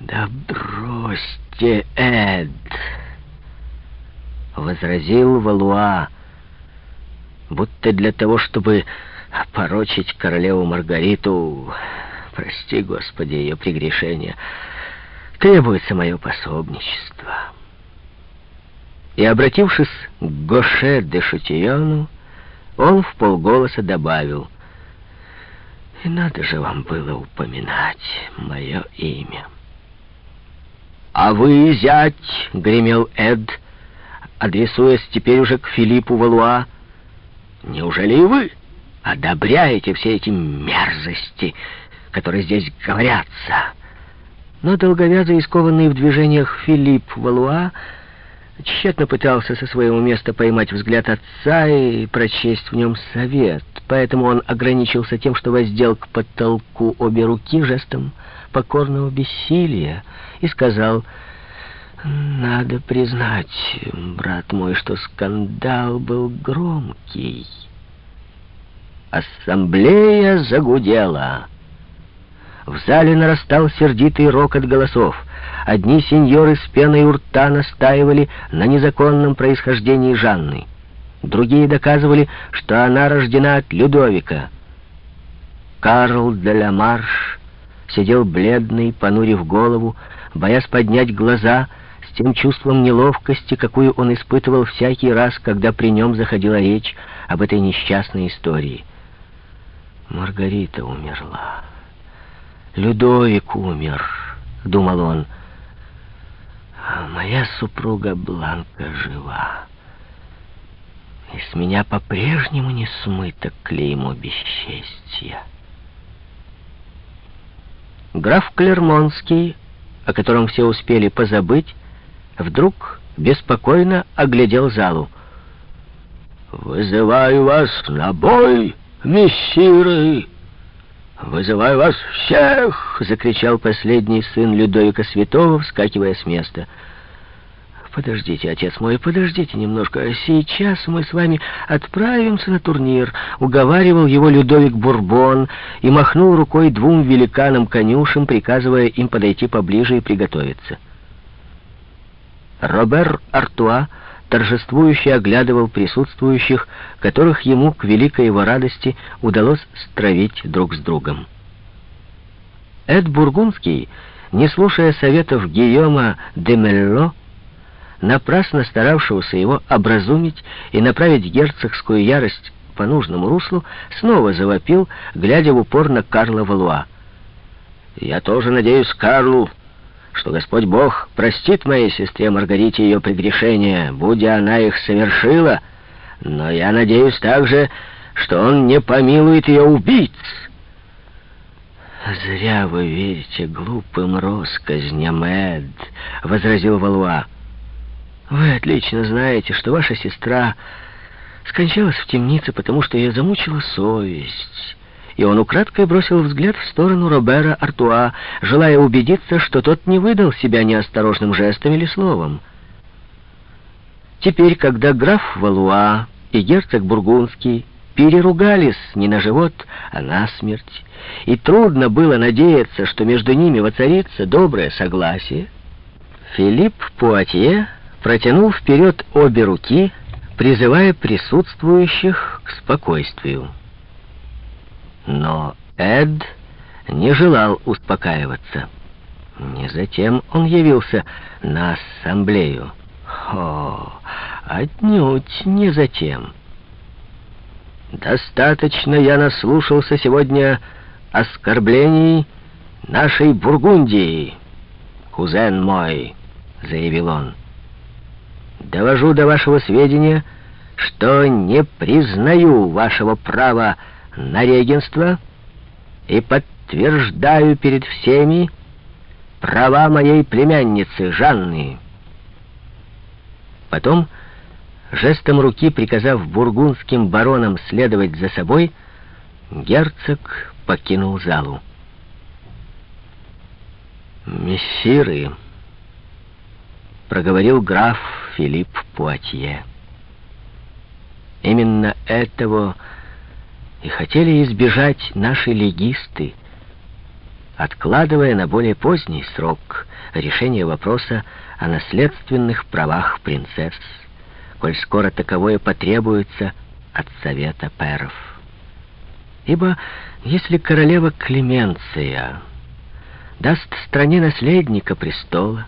«Да бросьте, Эд!» — возразил Валуа, будто для того, чтобы опорочить королеву Маргариту, прости, Господи, ее прегрешение, требуется мое пособничество. И, обратившись к Гоше де Шутиону, он в полголоса добавил, «И надо же вам было упоминать мое имя». «А вы, зять!» — гремел Эд, адресуясь теперь уже к Филиппу Валуа. «Неужели и вы одобряете все эти мерзости, которые здесь говорятся?» Но долговязый и скованный в движениях Филипп Валуа тщетно пытался со своего места поймать взгляд отца и прочесть в нем совет. Поэтому он ограничился тем, что воздел к потолку обе руки жестом покорного бессилия и сказал, «Надо признать, брат мой, что скандал был громкий». Ассамблея загудела. В зале нарастал сердитый рокот голосов. Одни сеньоры с пеной у рта настаивали на незаконном происхождении Жанны. Другие доказывали, что она рождена от Людовика. Карл де ла Марш сидел бледный, понурив голову, боясь поднять глаза с тем чувством неловкости, какую он испытывал всякий раз, когда при нем заходила речь об этой несчастной истории. Маргарита умерла. Людовик умер, думал он. А моя супруга Бланка жива. И с меня по-прежнему не смыто клеймо бесчестья. Граф Клермонский, о котором все успели позабыть, вдруг беспокойно оглядел залу. «Вызываю вас на бой, мессиры!» «Вызываю вас всех!» — закричал последний сын Людовика Святого, вскакивая с места. «Подождите, отец мой, подождите немножко. Сейчас мы с вами отправимся на турнир», — уговаривал его Людовик Бурбон и махнул рукой двум великанам-конюшам, приказывая им подойти поближе и приготовиться. Робер Артуа торжествующе оглядывал присутствующих, которых ему, к великой его радости, удалось стравить друг с другом. Эд Бургундский, не слушая советов Гийома де Мелло, напрасно старавшегося его образумить и направить герцогскую ярость по нужному руслу, снова завопил, глядя в упор на Карла Валуа. «Я тоже надеюсь, Карлу, что Господь Бог простит моей сестре Маргарите ее прегрешения, будь она их совершила, но я надеюсь также, что Он не помилует ее убийц». «Зря вы верите глупым россказням, Эд», — возразил Валуа. «Вы отлично знаете, что ваша сестра скончалась в темнице, потому что ее замучила совесть» и он украдкой бросил взгляд в сторону Робера Артуа, желая убедиться, что тот не выдал себя неосторожным жестом или словом. Теперь, когда граф Валуа и герцог Бургундский переругались не на живот, а на смерть, и трудно было надеяться, что между ними воцарится доброе согласие, Филипп Пуатье протянул вперед обе руки, призывая присутствующих к спокойствию. Но Эд не желал успокаиваться. Не затем он явился на ассамблею. О, отнюдь не затем. Достаточно я наслушался сегодня оскорблений нашей Бургундии, кузен мой, заявил он. Довожу до вашего сведения, что не признаю вашего права на регенство и подтверждаю перед всеми права моей племянницы Жанны. Потом, жестом руки приказав бургундским баронам следовать за собой, герцог покинул залу. «Мессиры», — проговорил граф Филипп Пуатье, — «именно этого и хотели избежать наши легисты. откладывая на более поздний срок решение вопроса о наследственных правах принцесс, коль скоро таковое потребуется от Совета Перов. Ибо если королева Клеменция даст стране наследника престола,